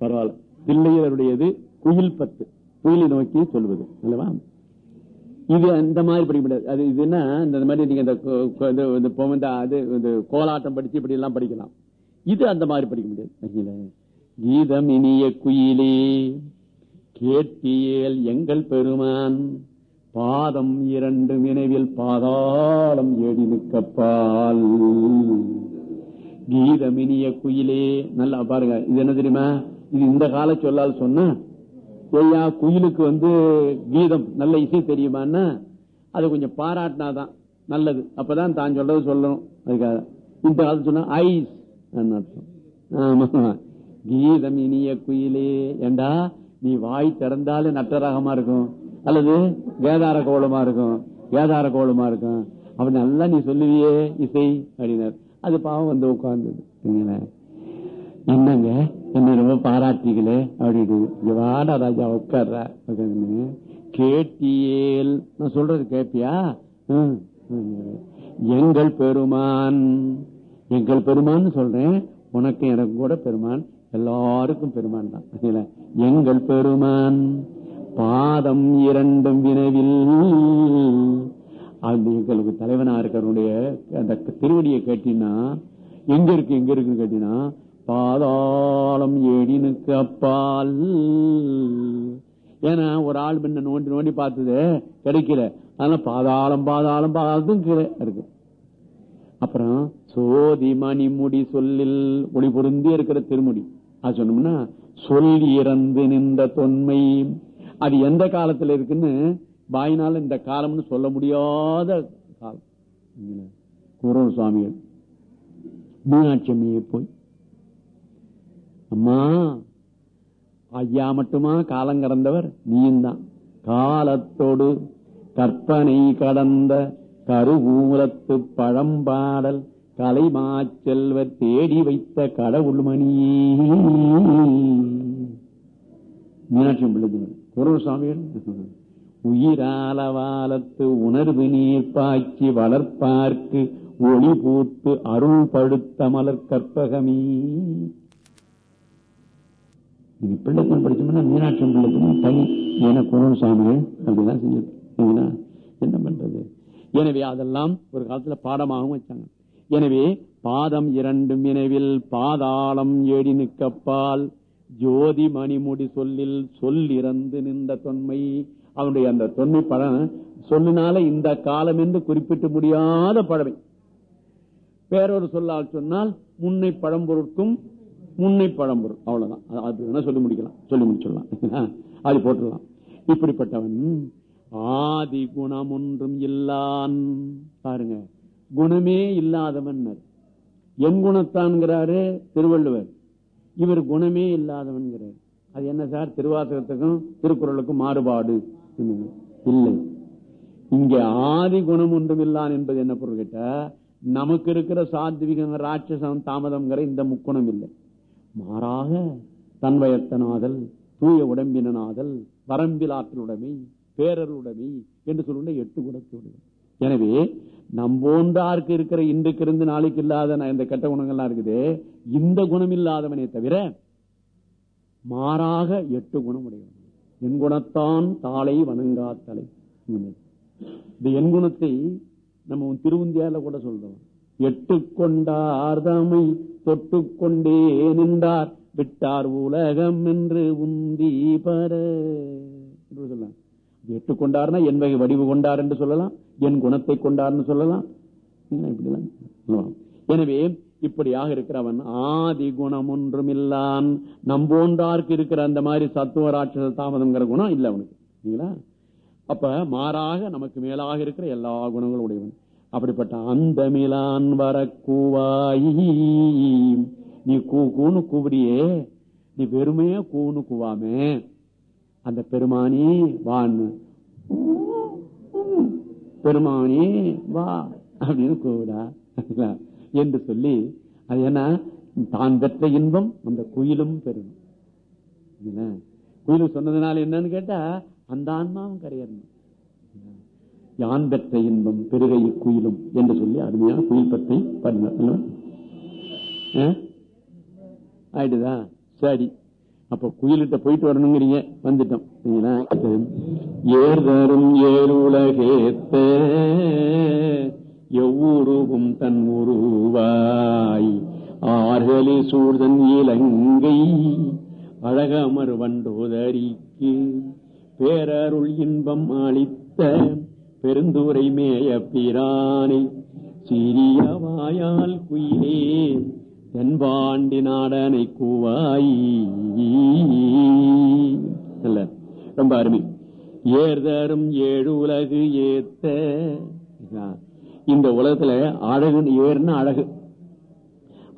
பரவாயில்ல. பிள்ளையருடையது குயில் பத்து. குயிலை நோக்கி சொல்வது. அல்லவா? இது அந்த மாதிரி படிக்க முடியாது அது இதுன்னா இந்த மாதிரி நீங்க இந்த அது இந்த கோலாட்டம் படிச்சு இப்படி எல்லாம் படிக்கலாம். இது அந்த மாதிரி படிக்க முடியாது. கீதம் இனிய குயிலே கேட்டியல் எங்கள் பெருமான் பாதம் இரண்டு நினைவில் பாதாளம் ஏடி நிற்கப்பால். கீதமினிய குயிலே நல்லா பாருங்க. இது என்ன தெரியுமா? இது இந்த கால சொல்லால் சொன்னா ஐயா குயிலுக்கு வந்து கீதம் நல்ல இசை தெரியுமான்னா அதை கொஞ்சம் பாராட்டினாதான் நல்லது. அப்பதான் தான் சொல்றது சொல்லணும். அதுக்காக. இந்த காலத்து சொன்னா ஐஸ் அர்த்தம். கீதம் இனிய குயிலே. ஏண்டா நீ வாய் திறந்தாலே நட்டரகமா இருக்கும். அல்லது வேதார கோலமா இருக்கும். வேதார கோலமா இருக்கும். அப்ப நல்லா நீ சொல்லுவியே இசை அப்படின்னார். அது பாவம் வந்து உட்கார்ந்தது. என்னங்க? பாராட்டிகளே அப்படின்னு ராஜா உட்கார்றா? கேட்டியேல். நான் சொல்றது கேப்பியா எங்கள் பெருமான். எங்கள் பெருமான் சொல்றேன். உனக்கு எனக்கு கூட பெருமான். எல்லாருக்கும் பெருமான் தான். எங்கள் பெருமான். பாதம் இரண்டும் வினவில். அந்த எங்களுக்கு தலைவனா இருக்கிறவனுடைய அந்த திருவடியை கேட்டினா எங்க இருக்கு எங்க இருக்குன்னு கேட்டினா பாதாளம் ஏடினுக்கு அப்பால். ஏன்னா ஒரு ஆள் முன்ன நோண்டி நோண்டி பார்த்தது கிடைக்கல. அதனால பாதாளம் பாதாளம் பாதாளத்தும் கீழே இருக்கு. அப்புறம் சோதி மணி முடி சொல்லில் ஒளி பொருந்தி இருக்கிற திருமுடி. அது சொன்னோம்னா சொல் இறந்து நின்ற தொன்மை. அது எந்த காலத்துல இருக்குன்னு பாயினால இந்த காலம்னு சொல்ல முடியாத காலம். குரோன் சுவாமிகள். மீனாட்சி அம்மையை போய் அம்மா ஐயா மட்டுமா காலம் கடந்தவர்? நீயும் தான் காலத்தோடு கற்பனை கடந்த கருவூலத்து பழம்பாடல் கலைமாச்செல்வர் தேடி வைத்த கடவுள் மணியே மீனாட்சி பிள்ளை குரல் சுவாமிகள் உயிராலவாலத்து உணர்வு நீர் பாய்ச்சி வளர்ப்பார்க்கு ஒளி பூத்து அருள் படுத்த மலர் கற்பகமே. நீங்க பிள்ளைக்கும் படிச்சோம்னா மீனாட்சி பிள்ளைக்கும் தனி என குரல் சுவாமிகள் அப்படிதான் என்ன பண்றது? எனவே அதெல்லாம் ஒரு காலத்துல பாடமாகவும் வச்சாங்க. எனவே பாதம் இரண்டும் நினைவில் பாதாளம் ஏடி நிற்கப்பால் ஜோதி மணிமுடி சொல்லில் சொல் இறந்து நின்ற தொன்மை. அவனுடைய அந்த தொன்மை படம் சொல்லினால இந்த காலம் என்று குறிப்பிட்டு முடியாத பழமை. வேறொரு சொல்லால் சொன்னால் முன்னை பழம்பொருட்கும் முன்னை பழம்பொருள் அவ்வளவுதான். அது- வேணா சொல்லி முடிக்கலாம். சொல்லி முடிச்சிடலாம். அது போட்டுடலாம். இப்படிப்பட்டவன் ஆதி குணம் ஒன்றும் இல்லான். பாருங்க. குணமே இல்லாதவன் என் குணத்தான்கிறாரு திருவள்ளுவர். இவர் குணமே இல்லாதவன்கிறார். அது என்ன சார்? திருவாசகத்துக்கும் திருக்குறளுக்கும் மாறுபாடு. இல்லை. இங்க ஆதி குணம் ஒன்றும் இல்லான் என்பது என்ன பொருள் கேட்டா நமக்கு இருக்கிற சாத்விகம் ராட்சசம் தாமதம்ங்கிற இந்த முக்குணம் இல்லை. மாறாக தன்வயத்தனாதல் தூய உடம்பினாதல் வரம்பில் ஆற்றலுடைமை பேரருடைமை என்று சொல்லுகிற எட்டு குணத்தோடு எனவே நம்போன்றாருக்கு இருக்கிற இன்றைக்கு இருந்து நாளைக்கு இல்லாத இந்த கெட்ட குணங்கள்லாம் இருக்குது இந்த குணம் இல்லாதவனே தவிர மாறாக எட்டு குணம் உடையவன். என் குணத்தான் தாளை வணங்காத்தலை. இந்த என் குணத்தை நம்ம திருவுந்தியால கூட சொல்றோம். எட்டுக்கொண்டார் தமை தொட்டு கொண்டே நின்றார். விட்டார் உலகம் என்று உந்தி பர. என்று சொல்லலாம். எட்டு கொண்டார்னா என் வகை வடிவு கொண்டார் என்று சொல்லலாம். என் குணத்தை கொண்டார்னு சொல்லலாம். எனவே இப்படியாக இருக்கிறவன் ஆதி குணம் ஒன்றும் இல்லான் நம்போன்றார்க்கு இருக்கிற அந்த மாதிரி சத்துவ ராட்சச தாமதம்ங்கிற குணம் இல்லை அவனுக்கு. சரிங்களா அப்ப மாறாக நமக்கு மேலாக இருக்கிற எல்லா குணங்களும் உடையவன். அப்படிப்பட்ட அந்த மிலான் வர கூவாய் நீ கூ கூன்னு கூவுறியே நீ வெறுமையா கூனு கூவாமே. அந்த பெருமானி வான்னு பெருமானி வா அப்படின்னு கூவிடா என்று சொல்லி அது என்ன? தான் பெற்ற இன்பம் அந்த குயிலும் பெறும். இல்ல? சொன்னதுனால என்னன்னு கேட்டா அந்த ஆன்மாவும் கரையறணும். யான் பெற்ற இன்பம் பெருகை குயிலும் என்று சொல்லி அருமையான குயில் பற்றி பாருங்க ஆயிடுதா? சரி. அப்ப குயிலிட்ட போயிட்டு வரணுங்கிறீங்க. வந்துட்டோம். சரிங்களா? ஏர்தரும் ஏருலகேத்த எவ்வூருவும் தன் உருவாய். ஆர்களி சூழ்தன் இலங்கை அழகமர் வண்டோதரிக்கு பேரருள் இன்பம் அளித்த பெருந்துரை மேய பிரானை சிறிய வாயால் குயிலே தென்பாண்டி நாடனை கூவாயி. அல்ல ரொம்ப அருமை. ஏர்தரும் ஏழு உலகு ஏத்த இந்த உலகத்துல அழகு ஏர்னா அழகு.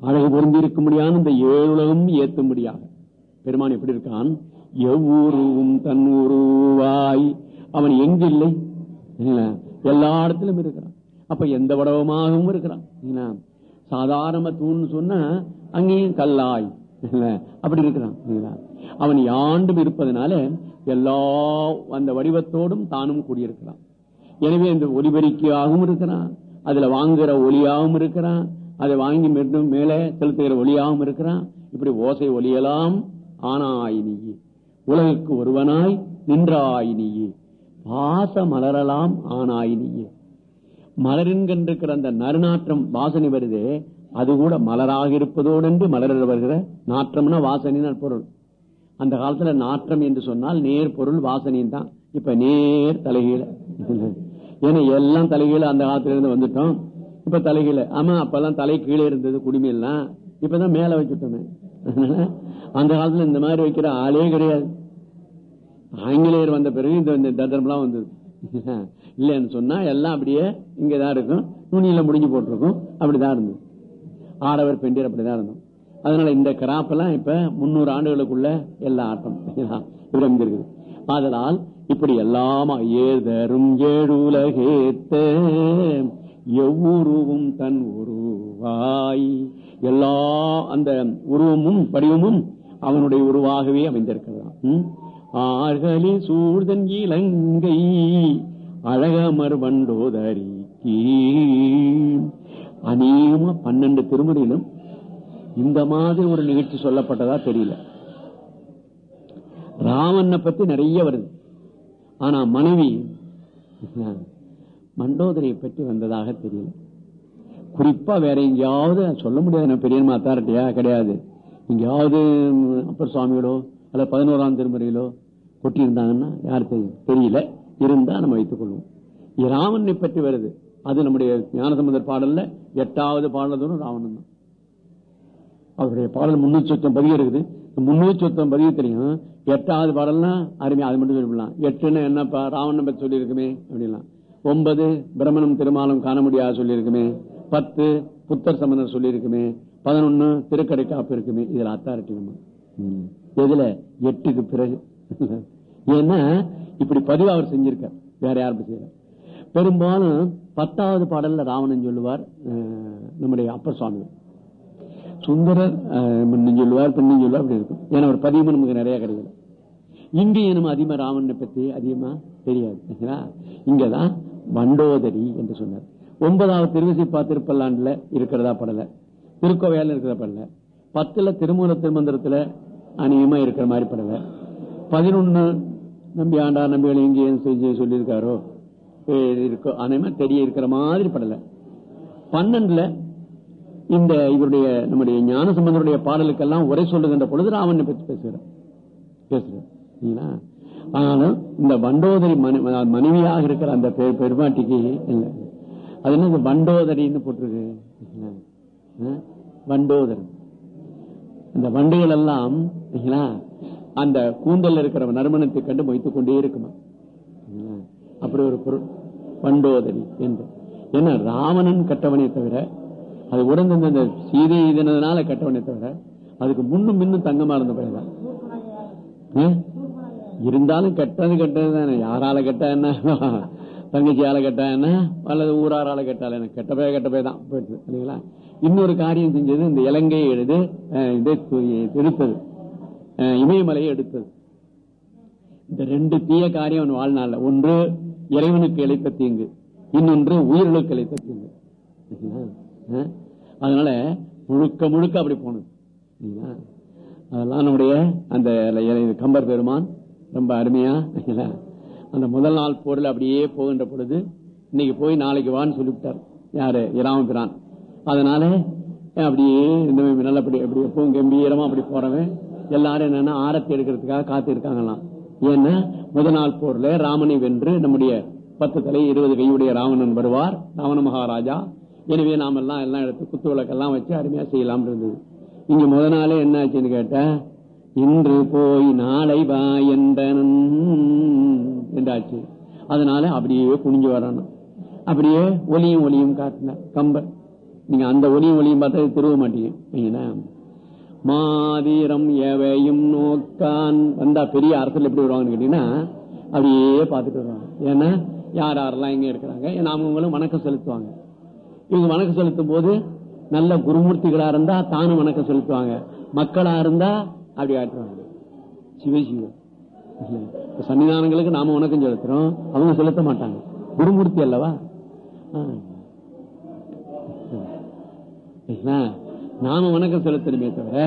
அழகு பொருந்தி இருக்க முடியாது இந்த ஏழு உலகம் ஏத்தும்படியாக பெருமான் எப்படி இருக்கான்? எவ்வூருவும் தன் உருவாய். அவன் எங்கில்லை? எல்லா இடத்திலும் இருக்கிறான். அப்ப எந்த வடவமாகவும் இருக்கிறான். சாதாரண தூண் சொன்னா அங்கேயும் கல்லாய். இல்ல, அப்படி இருக்கிறான். அவன் யாண்டும் இருப்பதனால எல்லா அந்த வடிவத்தோடும் தானும் கூடியிருக்கிறான். எனவே இந்த ஒலிபெருக்கியாகவும் இருக்கிறான். அதுல வாங்குற ஒலியாகவும் இருக்கிறான். அதை வாங்கி மீண்டும் மேலே செலுத்துகிற ஒலியாகவும் இருக்கிறான். இப்படி ஓசை ஒலியலாம் ஆனாய் உலகுக்கு ஒருவனாய் நின்றாய் நீயே. பாச மலரலாம் ஆனாய் நீயே மலரின்கின்ற அந்த நறுநாற்றம் வாசனை வருதே அது கூட மலராக இருப்பதோடு என்று மலர வருகிற நாற்றம்னா வாசனை பொருள். அந்த காலத்துல நாற்றம் என்று சொன்னால் நேர் பொருள் வாசனையும் தான். இப்ப நேர் தலைகீழ. ஏன்னா எல்லாம் தலைகீழ அந்த காலத்துல இருந்து வந்துட்டோம். இப்ப தலைகீழ. ஆமா அப்பெல்லாம் தலை கீழே இருந்தது குடிமையெல்லாம். இப்பதான் மேல வச்சுட்டோமே. அதனால அந்த காலத்துல இந்த மாதிரி வைக்கிற ஆளே கிடையாது. ஆங்கிலேயர் வந்த பிறகு இந்த இந்த தந்திரம்லாம் வந்தது. இல்லைன்னு சொன்னா எல்லாம் அப்படியே இங்கதான் இருக்கும். நுனியில முடிஞ்சு போட்டிருக்கும். அப்படிதான் இருந்தது. ஆடவர் பெண்டியர் அப்படிதான் இருந்தோம். அதனால இந்த கிராப்பெல்லாம் இப்ப முன்னூறு ஆண்டுகளுக்குள்ள எல்லா ஆட்டம். இப்படி இருக்குது ஆதலால் இப்படி எல்லாமா ஏதரும் ஏழுலகேத்த எவ்வுருவும் தன் உருவாய். எல்லா அந்த உருவமும் படிவமும் அவனுடைய உருவாகவே அமைந்திருக்கிறதாம். ஆர்களி சூழ்தன் இலங்கை அழகமர் வண்டோதரிக்கு அநேகமா பன்னெண்டு திருமுறையிலும் இந்த மாதிரி ஒரு நிகழ்ச்சி சொல்லப்பட்டதா தெரியல. ராவணனை பத்தி நிறைய வருது. ஆனா மனைவி மண்டோதரியை பற்றி வந்ததாக தெரியல. குறிப்பா வேற எங்கேயாவது சொல்ல முடியாது பெரியமா பெரியம்மா அத்தாரிட்டியா கிடையாது. எங்கேயாவது அப்பர் சுவாமியோட அல்ல பதினோராம் திருமுறையிலோ கொட்டியிருந்தாங்கன்னா யார் தெரியும் தெரியல. இருந்தா நம்ம வைத்துக் கொள்வோம். ராமனை பற்றி வருது. அது நம்முடைய ஞானசம்பந்தர் பாடல்ல எட்டாவது பாடலும் ராவணன் தான். அவருடைய பாடல் முன்னூத்தி சொத்தம் பதிவு இருக்குது. முன்னூத்தி சொத்தம் பதிவு தெரியும் எட்டாவது பாடல்னா அருமையா அது மட்டும் சொல்லிவிடலாம் எட்டுன்னு என்னப்பா? ராவணன் பத்தி சொல்லியிருக்குமே அப்படின்லாம். ஒன்பது பிரம்மணம் திருமாலம் காண முடியாது சொல்லியிருக்குமே. பத்து புத்தர் சம்பந்தர் சொல்லியிருக்குமே. பதினொன்னு திருக்கடை காப்பு இருக்குமே. இதுல அத்தாரிட்டி நம்ம. எதுல? எட்டுக்கு பிறகு. ஏன்னா இப்படி பதிவு அவர் செஞ்சிருக்கார். வேற யாரும் செய்யல. பெரும்பாலும் பத்தாவது பாடல்ல ராவணன் சொல்லுவார் அஹ், நம்முடைய அப்பர் சுவாமி. சுந்தரர் சொல்லுவார் பெண்ணு சொல்லுவார் அப்படி இருக்கும். ஏன்னா ஒரு பதிவு நமக்கு நிறைய கிடைக்கல இங்கேயும் நம்ம அதிகமா ராவணனை பத்தி அதிகமா தெரியாது இங்கதான் வண்டோதரி என்று சொன்னார். ஒன்பதாவது திருவிசிப்பா திருப்பல்லாண்டுல இருக்கிறதா படல. திருக்கோவையால இருக்கிற படல. பத்துல திருமூல திருமந்திரத்துல அநேகமா இருக்கிற மாதிரி படல. பதினொன்னு நம்பி ஆண்டா நம்பிகள் எங்கே செஞ்சு சொல்லியிருக்காரோ? இருக்கோ அநேகமா தெரிய இருக்கிற மாதிரி படல. பன்னெண்டுல இந்த இவருடைய நம்முடைய ஞான சம்பந்தருடைய பாடலுக்கெல்லாம் உரை சொல்லுகின்ற பொழுது ராவணனை பற்றி பேசுகிறார் பேசுறேன் சரிங்களா? ஆனாலும் இந்த வண்டோதரி மனைவியாக இருக்கிற அந்த பெ- பெருமாட்டிக்கு இல்ல. அது என்ன வண்டோதரின்னு போட்டிருக்கு. வண்டோதரன். வண்டோதரி இந்த வண்டுகள் எல்லாம் அந்த கூந்தல் இருக்கிற நறுமணத்தை கண்டு மொய்த்துக் கொண்டே இருக்குமா? அப்படி ஒரு பொருள். பண்டோதரி என்று. ஏன்னா ராவணன் கட்டவனை தவிர அது உடந்து இந்த சீதை இதனால கட்டவனே தவிர அதுக்கு முன்னும் பின்னும் தங்கமா இருந்த பையன் இருந்தாலும் கெட்டது கெட்டது தானே. யாரால கெட்டா என்ன? தங்கச்சியால கெட்டா என்ன? அல்லது ஊராரால கெட்டால என்ன? கெட்ட பய கெட்ட போய் தான். போயிட்டு இல்லைங்களா? இன்னொரு காரியம் செஞ்சது இந்த இலங்கையை எழுது இதை து- எடுத்தது. இமயமலையை எடுத்தது. இந்த ரெண்டு தீய காரியம் அவன் வாழ்நாள் ஒன்று இறைவனுக்கு இழைத்த தீங்கு. இன்னொன்று உயிர்களுக்கு இழைத்த தீங்கு. அதனால முழுக்க முழுக்க அப்படி போனது. சரிங்களா? அதெல்லாம் நம்முடைய அந்த கம்பர் பெருமான் ரொம்ப அருமையா அந்த முதல் நாள் போரில் அப்படியே போகின்ற பொழுது இன்னைக்கு போய் நாளைக்கு வான்னு சொல்லிவிட்டார். யாரு? இராமபிரான் அதனால அப்படியே நல்லபடி அப்படி எப்பவும் கம்பீரமா அப்படி போறவன் எல்லாரும் என்னன்னா ஆரத்தி எடுக்கிறதுக்காக காத்து இருக்காங்களாம் ஏன்னா முதல் நாள் போர்ல ராமனை வென்று நம்முடைய பத்து தலை இருபது கையுடைய ராவணன் வருவார் ராவண மகாராஜா. எனவே நாம எல்லாம் எல்லாம் எடுத்து குத்து விளக்கெல்லாம் வச்சு அருமையா செய்யலாம் இருந்தது. இங்க முத நாளே என்ன ஆச்சுன்னு கேட்ட இன்று போய் நாளை வா என்றாச்சு. அதனால அப்படியே குனிஞ்சு வரணும் அப்படியே ஒலியும் ஒலியும் காட்டின கம்பர். நீங்க அந்த ஒலியும் ஒலியும் பார்த்தா திரும்ப மாட்டீங்க. மாதிரம் எவையும் நோக்கான். வந்தா பெரிய அரசியல் எப்படி வருவாங்கன்னு கேட்டீங்கன்னா அப்படியே பார்த்துட்டு வருவாங்க. ஏன்னா யார் யாரெல்லாம் இங்க இருக்கிறாங்க? அவங்களும் வணக்கம் செலுத்துவாங்க. இவங்க வணக்கம் செலுத்தும் போது நல்ல குருமூர்த்திகளா இருந்தா தானும் வணக்கம் செலுத்துவாங்க. மக்களா இருந்தா அப்படி ஆட்டுவாங்க சிவசிவ சன்னிதானங்களுக்கு நாம வணக்கம் செலுத்துறோம். அவங்க செலுத்த மாட்டாங்க. குருமூர்த்தி அல்லவா? நாம வணக்கம் செலுத்தணுமே தவிர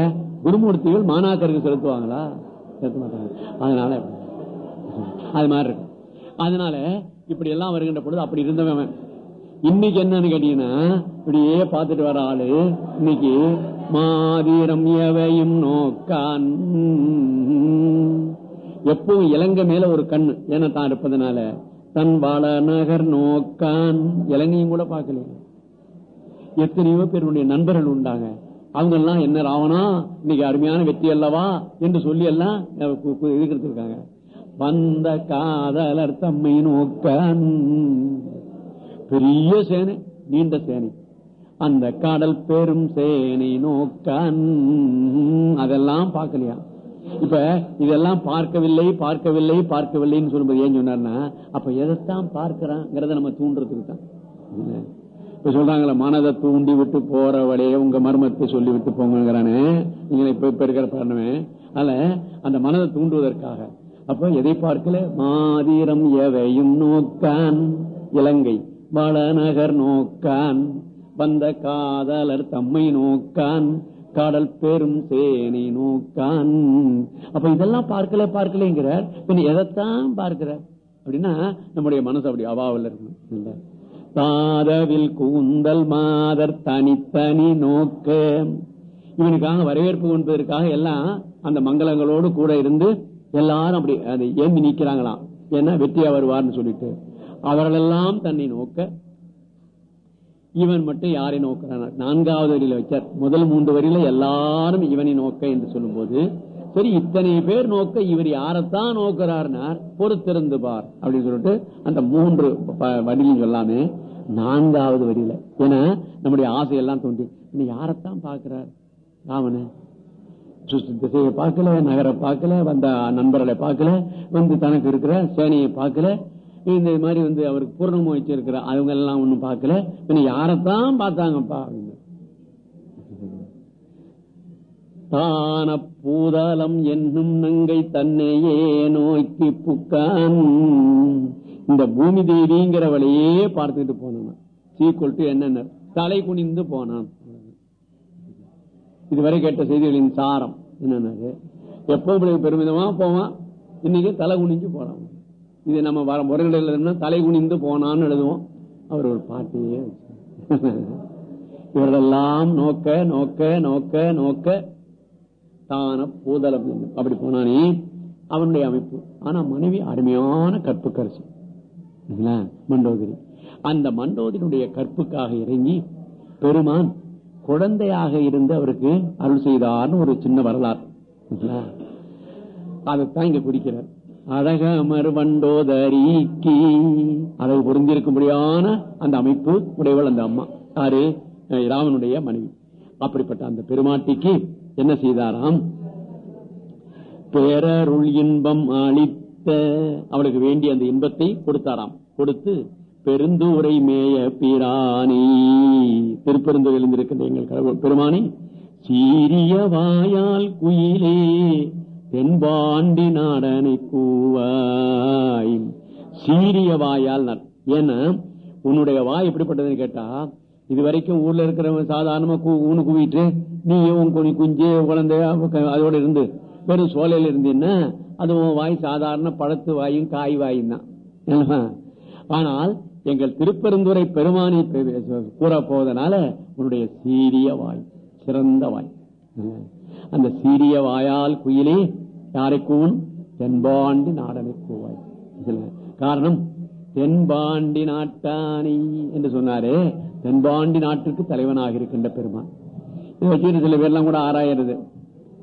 குருமூர்த்திகள் மாணாக்கருக்கு செலுத்துவாங்களா? செலுத்த மாட்டாங்க அதனால அது மாதிரி இருக்கு. அதனால இப்படி எல்லாம் வருகின்ற பொழுது அப்படி இருந்தவன் இன்னைக்கு என்னன்னு கேட்டீங்கன்னா இப்படியே பார்த்துட்டு வர ஆளு இன்னைக்கு மாதிரம் எவையும் நோக்கான். எப்பவும் இலங்க மேல ஒரு கண் ஏன்னா தான் இருப்பதனால தன் வாழ நகர் நோக்கான். இலங்கையும் கூட பார்க்கல எத்தனையோ பேருடைய நண்பர்கள் உண்டாங்க. அவங்க எல்லாம் என்ன ராவணா இன்னைக்கு அருமையான வெற்றி அல்லவா என்று சொல்லி எல்லாம் இருக்கிறது இருக்காங்க வந்த காதலர் தம்மை நோக்கன். பெரிய சேனை நீண்ட சேனை. அந்த கடல் பெரும் சேனை நோக்கன். அதெல்லாம் பார்க்கலையா? இப்ப இதெல்லாம் பார்க்கவில்லை பார்க்கவில்லை பார்க்கவில்லைன்னு சொல்லும்போது ஏன் சொன்னார்னா அப்ப எதைத்தான் பார்க்கிறாங்கிறத நம்ம தூண்டுறதுக்கு தான். இப்ப சொல்றாங்களே மனதை தூண்டி விட்டு போற வழியே உங்க மர்மத்தை சொல்லி விட்டு போங்கிறானே நீங்க இப்ப இப்ப இருக்கிற பண்ணவே அதனால அந்த மனதை தூண்டுவதற்காக. அப்ப எதை பார்க்கல? மாதிரம் எவையும் நோக்கான். இலங்கை வளநகர் நோக்கான். வந்த காதலர் தம்மை நோக்கான். கடல் பெரும் சேனை நோக்கான். அப்ப இதெல்லாம் பார்க்கல பார்க்கலங்கிறார். எதைத்தான் பார்க்கிறார்? அப்படின்னா நம்முடைய மனசு அப்படி அவாவில் இருக்கணும் தாதவில் கூந்தல் மாதர் தனித்தனி நோக்க. இவனுக்காக வரவேற்பு கொண்டதற்காக எல்லாம் அந்த மங்களங்களோடு கூட இருந்து எல்லாரும் அப்படி அதை ஏந்தி நிக்கிறாங்களாம் ஏன்னா வெற்றியா வருவார்னு சொல்லிட்டு. அவர்களெல்லாம் தன்னை நோக்க இவன் மட்டும் யாரை நோக்கிறான்? நான்காவது வரியில வச்சார். முதல் மூன்று வரியில எல்லாரும் இவனை நோக்க என்று சொல்லும் போது சரி இத்தனை பேர் நோக்க இவர் யாரைத்தான் நோக்கிறார்னார்? பொறுத்திருந்து பார். அப்படின்னு சொல்லிட்டு அந்த மூன்று வரியும் சொல்லாமே நான்காவது வரியில. ஏன்னா நம்முடைய ஆசையெல்லாம் தோண்டி இன்னும் யாரைத்தான் பாக்குறார் ராமனு? திசையை பார்க்கல நகரை பார்க்கல வந்த நண்பர்களை பார்க்கல வந்து தனக்கு இருக்கிற சேனையை பார்க்கல. இந்த மாதிரி வந்து அவருக்கு பூர்ணமா வச்சிருக்கிற அவங்க எல்லாம் ஒண்ணும் பார்க்கல. இன்னும் யாரத்தான் பார்த்தாங்கப்பா அப்படின்னு. தான பூதலம் என்னும் நங்கை தன்னையே நோக்கி புக்கான். இந்த பூமி தேவிங்கிறவளையே பார்த்துக்கிட்டு போனான். சீக்குவல் டு என்னென்ன தலை குனிந்து போனான். இதுவரை கேட்ட செய்திகளின் சாரம் என்னன்னு எப்போ பெருமிதமா போவான்? இன்னைக்கு தலை குனிஞ்சு போறான். இது நம்ம வர முறைகளில் தலை குனிந்து போனான்னு எழுதுவோம். அவர் ஒரு பாட்டையே இவர்களெல்லாம் நோக்க நோக்க நோக்க நோக்க தான பூதளம் அப்படி போனானே அவனுடைய அமைப்பு. ஆனா மனைவி அருமையான கற்புக்கரசு மண்டோதரி. அந்த மண்டோதரியுடைய கற்புக்காக இறங்கி பெருமான் குழந்தையாக இருந்து அவருக்கு அருள் செய்தார்னு ஒரு சின்ன வரலாறு. அதைத்தான் இங்க குறிக்கிறார். அழகமர் வண்டோதரிக்கு அதை பொருந்திருக்கும்படியான அந்த அமைப்பு உடையவள் அந்த அம்மா. யாரு? ராமனுடைய மனைவி. அப்படிப்பட்ட அந்த பெருமாட்டிக்கு என்ன செய்தாராம்? பேரருள் இன்பம் அளித்த அவளுக்கு வேண்டிய அந்த இன்பத்தை கொடுத்தாராம். கொடுத்து பெருந்தூரை மேய பிராணி திருப்பெருந்தூர் எழுந்திருக்கின்ற எங்கள் கடவுள் பெருமானி சீரிய வாயால் குயிலே தென்பாண்டி நாடனை கூவாய் சீரிய வாயால் ஏன்னா உன்னுடைய வாய் எப்படிப்பட்டதுன்னு கேட்டா இது வரைக்கும் ஊர்ல இருக்கிறவங்க சாதாரணமா ஊனு குவிட்டு நீ உன் குனி குஞ்சு குழந்தையா அதோட இருந்து வெறும் சோலையில இருந்தீன்னா அது வாய் சாதாரண பழத்து வாயும் காய் வாயும் தான். ஆனால் எங்கள் திருப்பெருந்துறை பெருமானை கூற போவதனால உன்னுடைய சீரிய வாய் சிறந்த வாய். அந்த சீரிய வாயால் குயிலே யாரை கூவும் தென்பாண்டி நாடனை கூவாய் காரணம் தென்பாண்டி நாட்டானி என்று சொன்னாரே தென்பாண்டி நாட்டிற்கு தலைவனாக இருக்கின்ற பெருமான். இதை வச்சுட்டு சில பேர்லாம் கூட ஆராயிறது.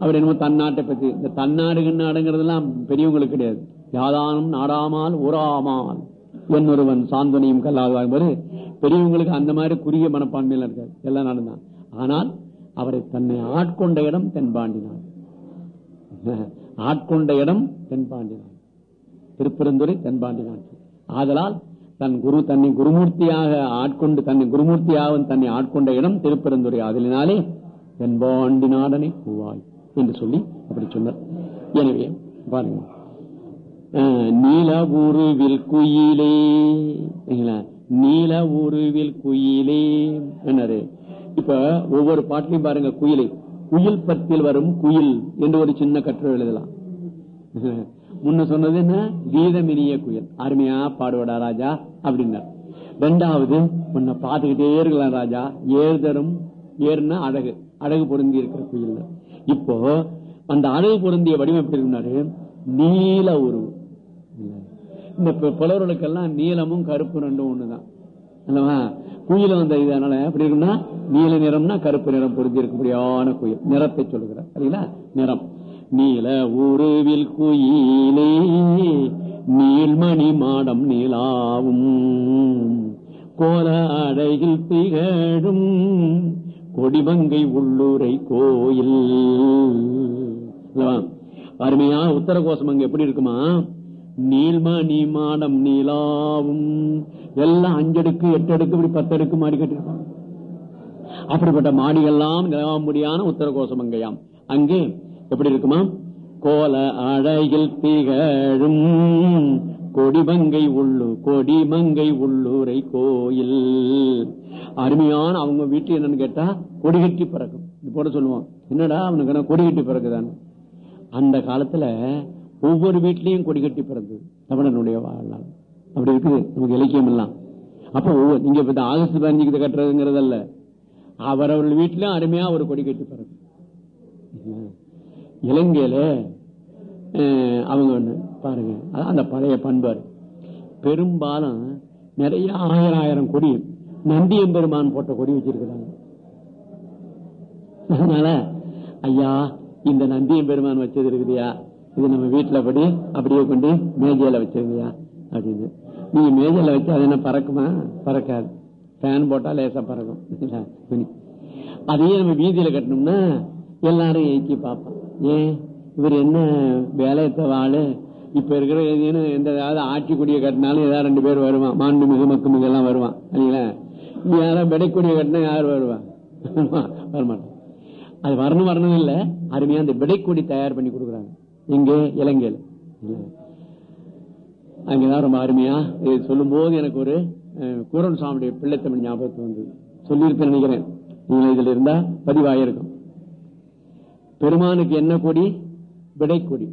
அவர் என்னமோ தன்னாட்டை பத்தி. இந்த தன்னாடு நாடுங்கிறதெல்லாம் பெரியவங்களுக்கு கிடையாது. யாதானும் நாடாமால் ஊராமால். என்னொருவன் சாந்தனையும் கல்லாதுவாகும் போது பெரியவங்களுக்கு அந்த மாதிரி குறுகிய மனப்பான்மையில இருக்காது எல்லாம் நடந்தான். ஆனால் அவரை தன்னை ஆட்கொண்ட இடம் தென்பாண்டி ஆட்கொண்ட இடம் தென்பாண்டினார். திருப்பெருந்துறை தென்பாண்டி ஆதலால் தன் குரு தன்னை குருமூர்த்தியாக ஆட்கொண்டு தன்னை குருமூர்த்தியாக தன்னை ஆட்கொண்ட இடம் திருப்பெருந்துறை ஆதலினாலே தென்பாண்டி நாடனை கூவாய் என்று சொல்லி அப்படி சொன்னார். எனவே பாருங்க. அஹ், நீல உருவில் குயிலே. நீல உருவில் குயிலே. என்னது? இப்ப ஒவ்வொரு பாட்டிலையும் பாருங்க குயிலை. குயில் பத்தில் வரும் குயில் என்று ஒரு சின்ன கட்டுரை எழுதலாம். முன்ன சொன்னது என்ன? கீதமினிய குயில். அருமையா பாடுவடா ராஜா அப்படின்னார். ரெண்டாவது உன்னை பார்த்துக்கிட்டே இருக்கலாம் ராஜா. ஏறுதரும் ஏறுனா அழகு அழகு பொருந்தி இருக்கிற குயில் இப்போ அந்த அழகு பொருந்திய வடிவம் நீல உருவம் இந்த பு- புலவர்களுக்கெல்லாம் நீளமும் கருப்பு ரெண்டும் ஒண்ணுதான். அல்லவா? குயில வந்த இதனால எப்படி இருக்குன்னா நீல நிறம்னா கருப்பு நிறம் பொருந்தி இருக்கக்கூடியான குயில். நிறத்தை சொல்லுகிறார். சரிங்களா? நிறம். நீல உருவில் குயிலே நீள்மணி மாடம் நீலாவும் கோல அழகில் திகழும் கொடிமங்கை உள்ளூரை கோயில். அருமையா உத்தர கோஷம் அங்க எப்படி இருக்குமா? நீள்மணி மாடம் நீலாவும். எல்லாம் அஞ்சடுக்கு எட்டு அடுக்கு இப்படி பத்து அடுக்கு மாடி கட்டிருப்பாங்க அப்படிப்பட்ட மாடிகள்லாம் நிலவாம்படியான உத்தர கோசமங்கையாம் அங்கே எப்படி இருக்குமா? கோல அழகில் திகழும். கொடிமங்கை உள்ளு கொடிமங்கை உள்ளூரை கோயில். அருமையான அவங்க வீட்டு என்னன்னு கேட்டா கொடிகட்டி பிறக்கும் இது போட சொல்லுவோம். என்னடா அவனுக்கு என்ன கொடிகட்டி பறக்குதான் அந்த காலத்துல ஒவ்வொரு வீட்லயும் கொடிகட்டி பிறந்தது தமிழனுடைய வாழ்நாள். அப்படி இருக்குது. நமக்கு இலக்கியம் எல்லாம். அப்ப ஒவ்வொரு நீங்க இப்ப ஆகஸ்ட் பதினஞ்சுக்கு கட்டுறதுங்கிறதல்ல. அவரவர்கள் வீட்டிலும் அருமையா ஒரு கொடி கட்டி பிறகு. இலங்கையில அவங்க ஒண்ணு பாருங்க. அதான் அந்த பழைய பண்பாடு. பெரும்பாலும் நிறைய ஆயிரம் ஆயிரம் கொடி நந்தியம்பெருமான் போட்ட கொடி வச்சிருக்கிறாங்க. அதனால ஐயா இந்த நந்தியம் பெருமான் வச்சது இருக்குதுயா? இது நம்ம வீட்டுல படி அப்படியே கொண்டு மேஜையில வச்சிருங்கயா அப்படின்னு. நீங்க மேஜையில வச்சு அது என்ன பறக்குமா? பறக்காது. ஃபேன் போட்டா லேசா பறக்கும். அதையே நம்ம வீதியில கட்டணும்னா எல்லாரும் ஏக்கி பார்ப்போம் ஏன்? இவர் என்ன வேலையத்தை வாழு இப்ப இருக்கிற எந்த ஏதாவது ஆட்சி கொடியை கட்டினாலும் ஏதாவது ரெண்டு பேர் வருவான் மாண்பு மிகு மக்கு மிக எல்லாம் வருவான் இல்லைங்களா நீ யாராவது விடைக்கொடியை கட்டினா யார் வருவா? வரமாட்டான். அது வரணும் வரணும் இல்ல. அருமையா அந்த விடைக்கொடி தயார் பண்ணி கொடுக்குறாங்க. இங்கே இலங்கையில. அங்கதான் ரொம்ப அருமையா இது சொல்லும் போது எனக்கு ஒரு அஹ், கூரன் சாமியுடைய பிள்ளைத்தமிழ் ஞாபகத்துக்கு வந்தது. சொல்லியிருப்பேன் நினைக்கிறேன். நீங்க இதுல இருந்தா பதிவாயிருக்கும். பெருமானுக்கு என்ன கொடி? விடைக்கொடி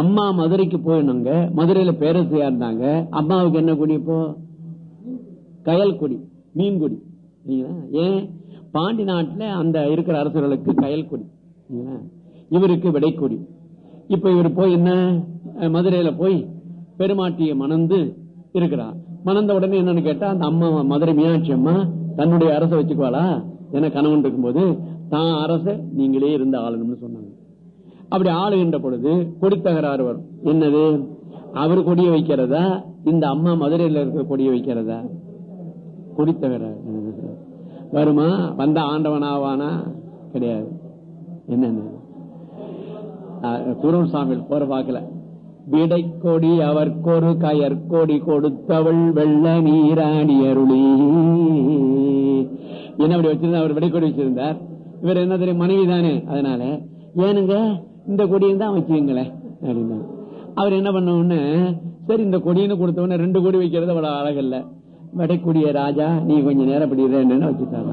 அம்மா மதுரைக்கு போயிருந்தாங்க மதுரையில பேரரசியா இருந்தாங்க அம்மாவுக்கு என்ன கொடி இப்போ? கயல் கொடி மீன் கொடி. சரிங்களா? ஏன்? பாண்டி நாட்டுல அந்த இருக்கிற அரசர்களுக்கு கயல் கொடி. இவருக்கு விடைக்கொடி இப்ப இவர் போய் என்ன? மதுரையில போய் பெருமாட்டிய மணந்து இருக்கிறார். மணந்த உடனே என்னன்னு கேட்டா அந்த அம்மா மதுரை மீனாட்சி அம்மா தன்னுடைய அரசை வச்சுக்குவாளா? என கணவன் இருக்கும்போது தான் அரச நீங்களே இருந்து ஆளணும்னு சொன்னாங்க. அப்படி ஆளுகின்ற பொழுது கொடித்தகராறு வரும். என்னது? அவர் கொடிய வைக்கிறதா? இந்த அம்மா மதுரையில இருக்கிற கொடிய வைக்கிறதா? கொடித்தகராறு வருமா? வந்த ஆண்டவனாவானா கிடையாது. என்னன்னு? குருன் சாமி போற பாக்கல விடை கொடி அவர்க்கொரு கயற்கொடி கொடுத்தவள் வெள்ள நீராணி அருளி. என்ன அப்படி வச்சிருந்தா? அவர் விடைக்கொடி வச்சிருந்தார். இவர் என்ன தெரியும்? மனைவி தானே அதனால ஏனுங்க? இந்த கொடியை தான் வச்சுங்களேன் அப்படின்னா. அவர் என்ன பண்ண உடனே சரி இந்த கொடின்னு கொடுத்த உடனே ரெண்டு கொடி வைக்கிறது அவ்வளவு அழகல்ல. வடைக்குடிய ராஜா நீ கொஞ்ச நேரம் இப்படி என்னன்னு வச்சுட்டாங்க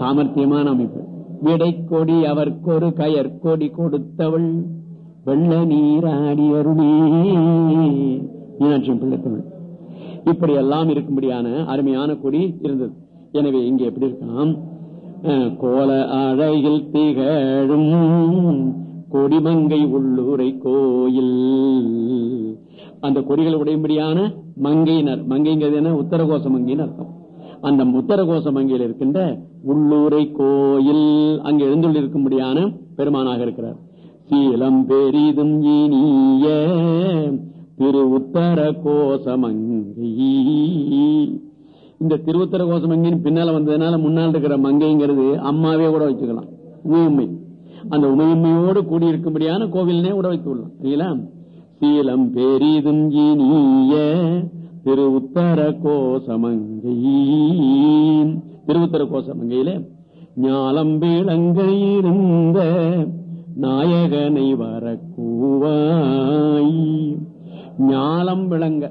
சாமர்த்தியமான அமைப்பு. விடை கொடி அவர்க்கொரு கயர் கொடி கொடுத்தவள் வெள்ள நீராடி அருளே மீனாட்சி பிள்ளை தமிழ். இப்படி எல்லாம் இருக்கும்படியான அருமையான கொடி இருந்தது. எனவே இங்க எப்படி இருக்கலாம்? கோல அழகில் திகழும் கொடிமங்கை உள்ளூரை கோயில். அந்த கொடிகள் உடையும்படியான மங்கையினர். மங்கைங்கிறது என்ன? உத்தரகோச மங்கைன்னு அர்த்தம். அந்த உத்தரகோச மங்கையில் இருக்கின்ற உள்ளூரை கோயில் அங்கு எழுந்துள்ள இருக்கும்படியான பெருமானாக இருக்கிறார். சீலம் பெரிதும் இனிய திரு உத்தர கோசமங்கை இந்த திருவுத்தர கோசமங்கின்னு பின்னால வந்ததுனால முன்னால் இருக்கிற மங்கைங்கிறது அம்மாவே கூட வச்சுக்கலாம். ஊமை அந்த உமையம்மையோடு கூடியிருக்கும்படியான கோவில்னே உட வைத்து சரிங்களா சீலம் பெரிதும் இனிய திரு உத்தர கோசமங்கை திருவுத்தர கோசமங்கையிலே ஞாலம் நாயகனை வரக்கூவாய். ஞாலம் விளங்க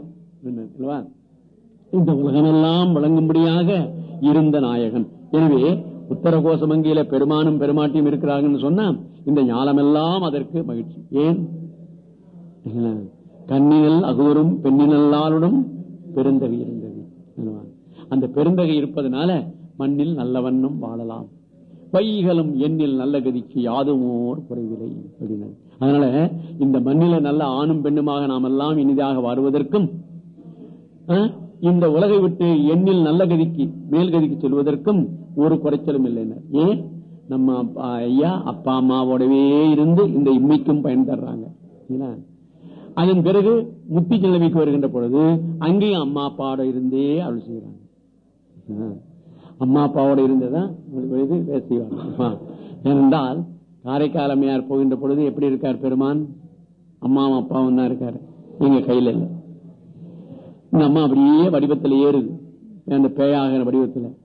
இந்த உலகமெல்லாம் விளங்கும்படியாக இருந்த நாயகன். எனவே உத்தரகோசமங்கியில பெருமானும் பெருமாட்டியும் இருக்கிறாங்கன்னு சொன்னா இந்த ஞாலமெல்லாம் அதற்கு மகிழ்ச்சி. ஏன்? கண்ணினல் அகூரும் பெண்ணினல்லாருடன் பெருந்தகை இருந்தது. அந்த பெருந்தகை இருப்பதனால மண்ணில் நல்ல வண்ணம் வாழலாம். பைகளும் எண்ணில் நல்ல கதிக்கு யாதுமோர் குறைவில்லை அப்படின்னாரு. அதனால இந்த மண்ணில நல்ல ஆணும் பெண்ணுமாக நாம் எல்லாம் இனிதாக வருவதற்கும் இந்த உலகை விட்டு எண்ணில் நல்ல கதிக்கு மேல் கதிக்கு செல்வதற்கும் ஒரு குறைச்சலும் இல்லைன்னா. ஏன்? நம்ம அப்பா- ஐயா அப்பா அம்மாவோடவே இருந்து இந்த இம்மைக்கும் பயன் தர்றாங்க. அதன் பிறகு முத்தி நிலைமைக்கு வருகின்ற பொழுது அங்கேயும் அம்மா அப்பாவோட இருந்தே அருள் செய்யறாங்க ஆ. அம்மா அப்பாவோட இருந்ததான் இது செய்வாங்க. ஏனென்றால் காரைக்கால் அம்மையார் போகின்ற பொழுது எப்படி இருக்கார் பெருமான்? அம்மாவும் அப்பாவும் தான் இருக்காரு. எங்க கையில இல்ல. இந்த அம்மா அப்படியே வடிவத்தில் ஏறுது. அந்த பேயாகிற வடிவத்தில்.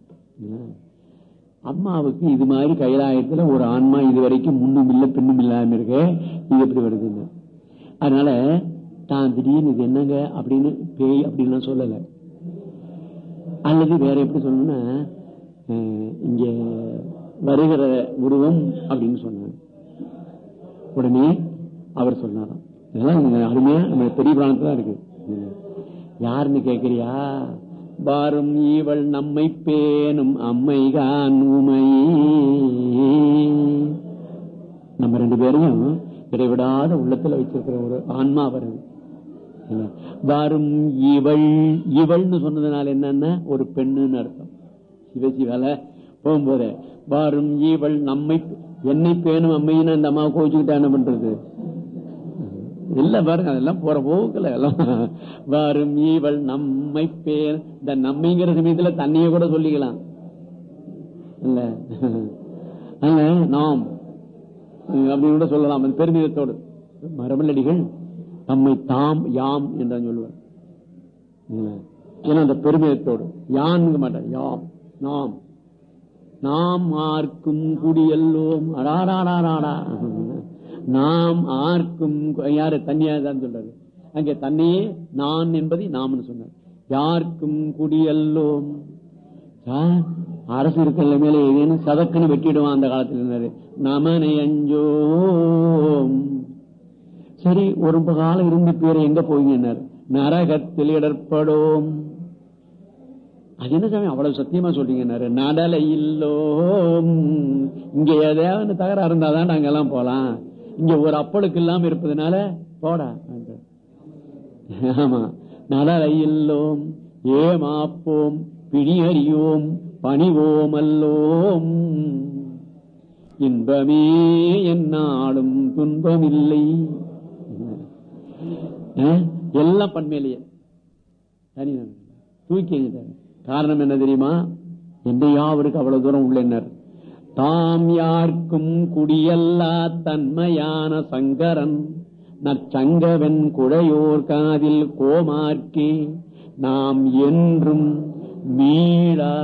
அம்மாவுக்கு இது மாதிரி கைலாயத்துல ஒரு ஆன்மா இதுவரைக்கும் முன்னும் இல்ல பின்னும் இல்லாம இருக்க. இது எப்படி வருதுங்க? அதனால தான் திடீர்னு இது என்னங்க அப்படின்னு பேய் அப்படின்னு சொல்லல. அல்லது வேற எப்படி சொல்லணும்னா அஹ், இங்க வருகிற உருவம் அப்படின்னு சொன்னாங்க. உடனே அவர் சொன்னாராம். இதெல்லாம் அருமையா நம்ம பெரிய பிராணத்துல இருக்கு. யாருன்னு கேக்குறியா? பாரும் ஈவள் நம்மை பேணும் அம்மைகான் உமை. நம்ம ரெண்டு பேரையும் இடைவிடாத உள்ளத்துல வச்சிருக்கிற ஒரு ஆன்மா வருது என்ன? வரும் இவள் இவள்னு சொன்னதுனால என்னன்னா ஒரு பெண்ணுன்னு அர்த்தம். சிவசிவால போகும்போது வரும் இவள் நம்மை என்னை பேணும் அம்மைன்னு அந்த அம்மா கோச்சுக்கிட்டா என்ன பண்றது? இல்ல பாருங்க அதெல்லாம் போற போக்குல எல்லாம். வரும் இவள் நம்மை பேர். இந்த நம்மைங்கிற சமயத்துல தண்ணிய கூட சொல்லிக்கலாம். இல்ல. நாம். அப்படின்னு கூட சொல்லலாம் அந்த பெருமிதத்தோடு. மரமல்லடிகள் தம்மை தாம் யாம் என்று சொல்லுவார் ஏன்னா அந்த பெருமிதத்தோடு. யான்னு மாட்டார். யாம் நாம். நாம் ஆர்க்கும் குடியல்லோம். அடாடாடாடா நாம் ஆர்க்கும் யாரு தனியா தான் சொல்றாரு. அங்கே தன்னையே நான் என்பதை நாம்னு சொன்னார். யாருக்கும் குடியல்லோம். அரசு இருக்கிற மேல ஏதேனும் சதக்குன்னு வெட்டிடுவான் அந்த காலத்துல இருந்தாரு நமனை அஞ்சோம். சரி ஒரு காலம் இருந்து பேர் எங்க போவீங்கன்னாரு நரகத்தில் இடர்படும். அது என்ன சாமி அவ்வளவு சத்தியமா சொல்றீங்கன்னாரு நடலை இல்லோம். இங்க ஏதாவது தகரா இருந்தாதான் நாங்க எல்லாம் போலாம். இங்க ஒரு அப்பளுக்கு இல்லாம இருப்பதனால போடா ஆமா. நடலை இல்லோம் ஏமாப்போம் பிணியறியோம் பணிவோம் அல்லோம் இன்பமே என்னாலும் துன்பம் இல்லை எல்லாம் பண்மையிலேயே தனி தூக்கி காரணம் என்ன தெரியுமா? என்னையா அவருக்கு அவ்வளவு தூரம் உள்ளனர் தாம் யார்க்கும் குடியல்லா தன்மையான சங்கரன். நற்சங்கவன் குழையோர் காதில் கோமார்க்கே. நாம் என்றும் மீளா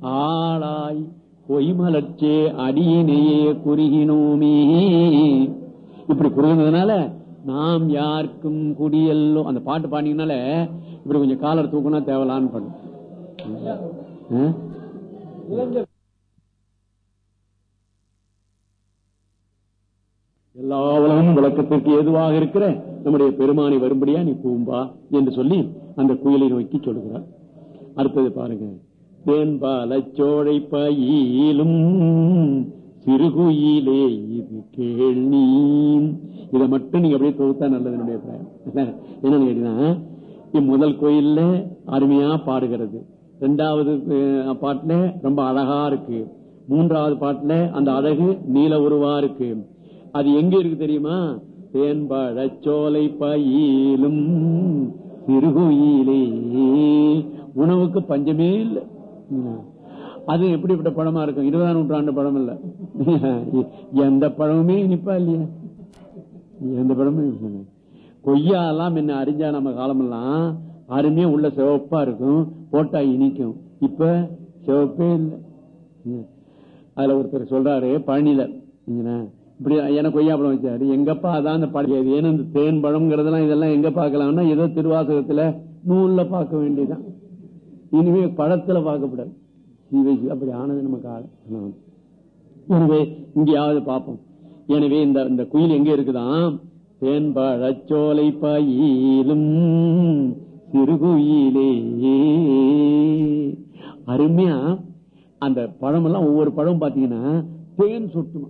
ஆளாய் பொய்மலர்ச்சே அடியினையே குறுகினோமே. இப்படி குறுகினதுனால நாம் யாருக்கும் குடியல்லோ அந்த பாட்டு பாடினால இப்படி கொஞ்சம் காலர் தூக்குனா தேவலான்னு பண்ணு எல்லா உலகமும் விளக்கத்திற்கு ஏதுவாக இருக்கிற நம்முடைய பெருமானை வரும்படியா நீ பூம்பா என்று சொல்லி அந்த குயிலை நோக்கி சொல்கிறார். அடுத்தது பாருங்க. தேன்பால சோழை பயிலும் சிறுகுயிலே இது கேள் நீ. இதை மட்டும் நீங்க அப்படியே தொகுத்தா நல்லது என்னுடைய அபிப்பிராயம். என்னன்னு கேட்டீங்கன்னா இம்முதல் கோயில்ல அருமையா பாடுகிறது. ரெண்டாவது பாட்டுல ரொம்ப அழகா இருக்கு. மூன்றாவது பாட்டுல அந்த அழகு நீல உருவா இருக்கு. அது எங்க இருக்கு தெரியுமா? தேன்பழச்சோலை பயிலும் திருகோயிலே உணவுக்கு பஞ்சமே இல்லை. அது எப்படிப்பட்ட பழமா இருக்கும்? இருபதாம் நூற்றாண்டு பழம் இல்ல. எந்த பழமுமே இனிப்பா இல்லையா. எந்த பழமும் கொய்யா எல்லாம் என்ன அறிஞ்சா நம்ம காலமெல்லாம் அருமையா உள்ள சிவப்பா இருக்கும். போட்டா இனிக்கும். இப்ப சிவப்பே இல்லை. அதுல ஒருத்தர் சொல்றாரு பழனியில இப்படி எனக்கு கொய்யா பழம் வச்சாரு எங்கப்பா அதான் அந்த பழம்? ஏன்னா இந்த தேன் பழம்ங்கிறதெல்லாம் இதெல்லாம் எங்க பார்க்கலாம்னா ஏதோ திருவாசகத்துல நூல்ல பார்க்க வேண்டியதுதான். இனிமே பழத்துல பார்க்கப்படாது. அப்படி ஆனது நம்ம காலம். எனவே இங்கேயாவது பார்ப்போம். எனவே இந்த இந்த குயில் எங்க இருக்குதாம்? தேன்பழச்சோலை பயிலும் சிறுகுயிலே அருமையா அந்த பழம் எல்லாம் ஒவ்வொரு பழம் பாத்தீங்கன்னா தேன் சொட்டுமா?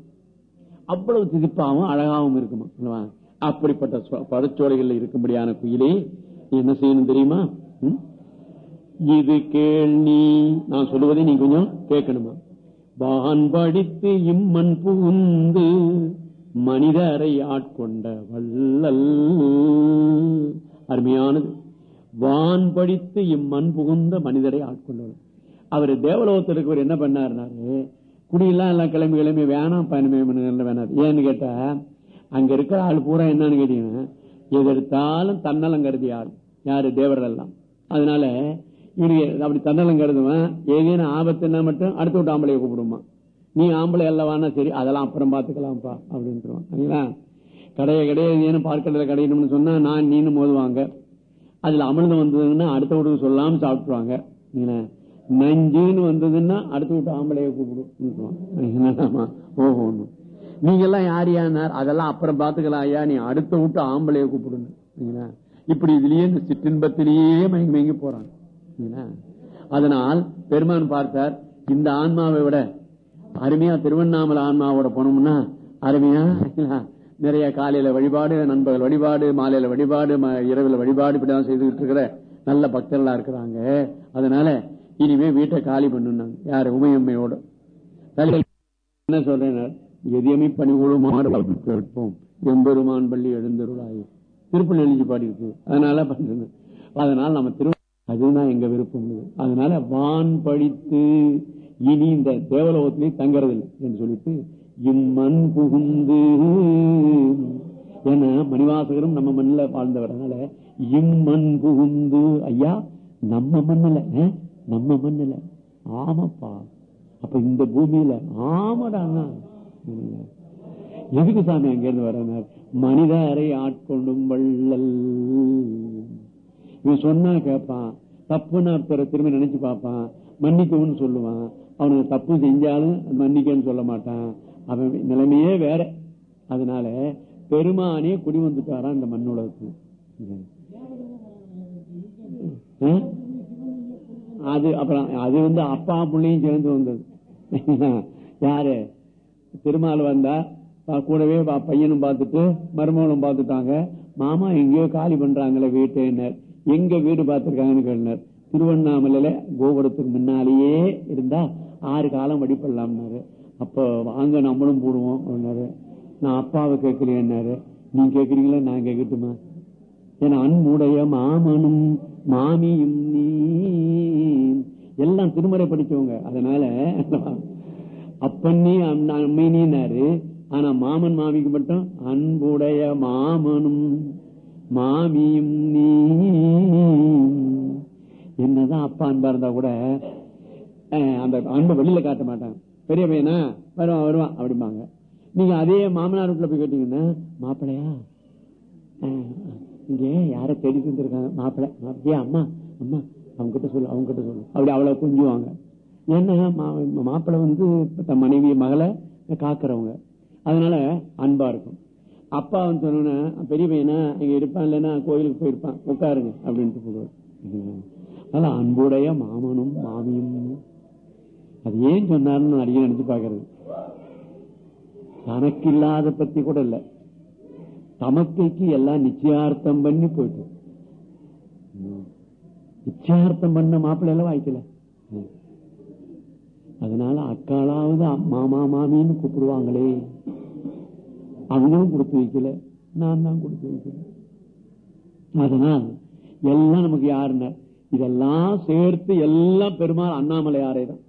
அவ்வளவு திதிப்பாவும் அழகாவும் இருக்குமா? அப்படிப்பட்ட பதச்சோலைகள் இருக்கும்படியான குயிலே என்ன செய்யணும் தெரியுமா? இது கேள் நீ. நான் சொல்லுவதை நீ கொஞ்சம் கேட்கணுமா? வான் படித்து இம்மண் புகுந்து மனிதரை ஆட்கொண்ட வள்ளல். அருமையானது. வான் படித்து இம்மண் புகுந்த மனிதரை ஆட்கொண்டவர் அவர் தேவலோகத்தில் இருக்கவர் என்ன பண்ணாருனாரு? குடியெல்லாம் எல்லாம் கிளம்பி கிளம்பி வேணாம் பயணமே வேணாம். ஏன்னு கேட்டா அங்க இருக்கிற ஆள் பூரா என்னன்னு கேட்டீங்கன்னா எதிர்த்தாலும் தன்னலம் கருதி ஆள். யாரு? தேவர்கள் எல்லாம். அதனால இவனுக்கு அப்படி தன்னலம் கருதுவன். ஏதேனும் ஆபத்துன்னா மட்டும் அடுத்த விட்டு ஆம்பளைய கூப்பிடுமா நீ ஆம்பளை அல்லவானா சரி அதெல்லாம் அப்புறம் பாத்துக்கலாம்ப்பா அப்படின்ட்டுருவான். சரிங்களா? கடைய கடையை ஏன்னு பார்க்கல கடையணும்னு சொன்னா நான் நீனும் மோதுவாங்க. அதுல அமிர்தம் வந்ததுன்னா அடுத்த வீட்டுக்கு சொல்லாம சாப்பிட்டுருவாங்க. நஞ்சுன்னு வந்ததுன்னா அடுத்த விட்டு ஆம்பளைய கூப்பிடும் ஓஹோ நீங்க எல்லாம் யார் யானார் அதெல்லாம் அப்புறம் பாத்துக்கலாம் ஐயா. நீ அடுத்த விட்டு ஆம்பளைய கூப்பிடுங்க இப்படி இதுலயே இந்த சிற்றின்பத்திலேயே மயங்கி மயங்கி போறாங்க. சரிங்களா? அதனால் பெருமான் பார்த்தார் இந்த ஆன்மாவை விட அருமையா திருவண்ணாமலை ஆன்மாவோட போனோம்னா அருமையா? நிறைய காலையில வழிபாடு நண்பர்கள் வழிபாடு மாலையில வழிபாடு ம- இரவுல வழிபாடு இப்படிதான் செய்துகிட்டு இருக்கிற நல்ல பக்தர்களா இருக்கிறாங்க. அதனால இனிமே வீட்டை காலி பண்ணுனாங்க. யாரு? உமையம்மையோட. என்ன சொல்றேன் எதியமை பணிகூடுமாறு கேட்போம். எம்பெருமான் பள்ளி எழுந்தருளாய். திருப்பள்ளி எழுதி பாடி இருக்கு அதனால பண்றேன் அதனால நம்ம திரு அதுதான் எங்க விருப்பம் அதனால வான் படித்து இனி இந்த தேவலோகத்திலே தங்கறதில்லை என்று சொல்லிட்டு இம்மண் புகுந்து ஏன்னா மணிவாசகரும் நம்ம மண்ணில் வாழ்ந்தவர் அதனால இம்மண் புகுந்து ஐயா நம்ம மண்ணில் நம்ம மண்ணில் ஆமாப்பா. அப்ப இந்த பூமியில ஆமாடா அண்ணா. ம். எதுக்கு சாமி அங்க இருந்து வரனார் மனிதரை ஆட்கொண்டும் வள்ளல். இவன் சொன்னா கேட்பான் தப்புன்னு பிற திரும்பி நினைச்சு பார்ப்பான். மன்னிக்கவும் சொல்லுவான். அவனுக்கு தப்பு செஞ்சாலும் மன்னிக்கன்னு சொல்ல மாட்டான். அவன் நிலைமையே வேற. அதனால பெருமானே குடி வந்துட்டாரான் இந்த மண்ணுலகத்துக்கு? அது அப்புறம் அது வந்து அப்பா பிள்ளையும் சேர்ந்து வந்தது. யாரு? திருமால் வந்தா கூடவே பையனும் பார்த்துட்டு மருமகளும் பார்த்துட்டாங்க. மாமா எங்கேயோ காலி பண்றாங்களே வீட்டுனர் எங்க வீடு பார்த்திருக்காங்கன்னு கேட்டார் திருவண்ணாமலையில கோபுரத்துக்கு முன்னாலேயே இருந்தா ஆறு காலம் வடிப்படலாம்னாரு. அப்போ வாங்க நம்மளும் போடுவோம் அப்படின்னாரு. நான் அப்பாவை கேட்கலையேன்னாரு நீங்க கேக்குறீங்களா நான் கேட்கட்டுமா? என அன்புடைய மாமனும் மாமியும் நீ எல்லாம் திருமறை படிச்சவங்க. அதனால அப்பன்னி அம்மைனாரு ஆனா மாமன் மாமிக்கு மட்டும் அன்புடைய மாமனும் மாமியும் நீ என்னதான் அப்பா அன்பா இருந்தா கூட அஹ், அந்த அன்பை வெளியில காட்ட மாட்டாங்க பெரிய பையனா? வருவான் வருவான் அப்படிம்பாங்க. நீங்க அதே மாமனார் வீட்டுல போய் கேட்டீங்கன்னா மாப்பிள்ளையா? இங்க யார தேடி தந்திருக்காங்க மாப்பிள்ளை மாப்பிள்ளையா அம்மா அம்மா. அவங்க கிட்ட சொல்லு அவங்க கிட்ட சொல்லு. அப்படி அவ்வளவு குஞ்சுவாங்க. ஏன்னா மா- மாப்பிள்ளை வந்து தன் மனைவி மகளை காக்குறவங்க. அதனால அன்பா இருக்கும். அப்பா வந்து சொன்னோன்னா பெரிய பையனா இங்க இருப்பான் இல்லைன்னா கோயிலுக்கு போயிருப்பான் உட்காருங்க அப்படின்ட்டு போடுவார். அதனால அன்புடைய மாமனும் மாமியும். அது ஏன் சொன்னார்னு நான் நினைச்சு பாக்குறது தனக்கு இல்லாத பத்தி கூட இல்ல. தமக்கைக்கு எல்லாம் நிச்சயார்த்தம் பண்ணி போயிட்டு. நிச்சயார்த்தம் பண்ண மாப்பிள்ளை எல்லாம் வாய்க்கல. அதனால அக்காலாவது மாமா மாமின்னு கூப்பிடுவாங்களே. அவங்களும் கொடுத்து வைக்கல. நான் தான் கொடுத்து வைக்கல. அதனால் எல்லாம் நமக்கு யாருன்னா இதெல்லாம் சேர்த்து எல்லாம் பெருமாள் அண்ணாமலை யாரே தான்.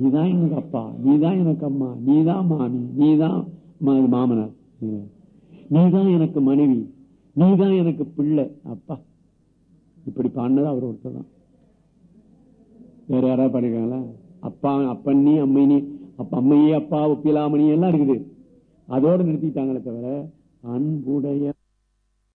நீதான் எனக்கு அப்பா நீதான் எனக்கு அம்மா நீதான் மாமி நீதான் மாமனார். நீதான் எனக்கு மனைவி நீதான் எனக்கு பிள்ளை. அப்பா. இப்படி பாடினது அவர் ஒருத்தர் தான். வேற யாராவது பண்ணிருக்காங்களா அப்பா அப்பண்ணி அம்மைனி அம்மை நீ அப்ப அம்மையே அப்பா ஒப்பிலாமணி எல்லாம் இருக்குது. அதோட நிறுத்திட்டாங்களே தவிர அன்புடைய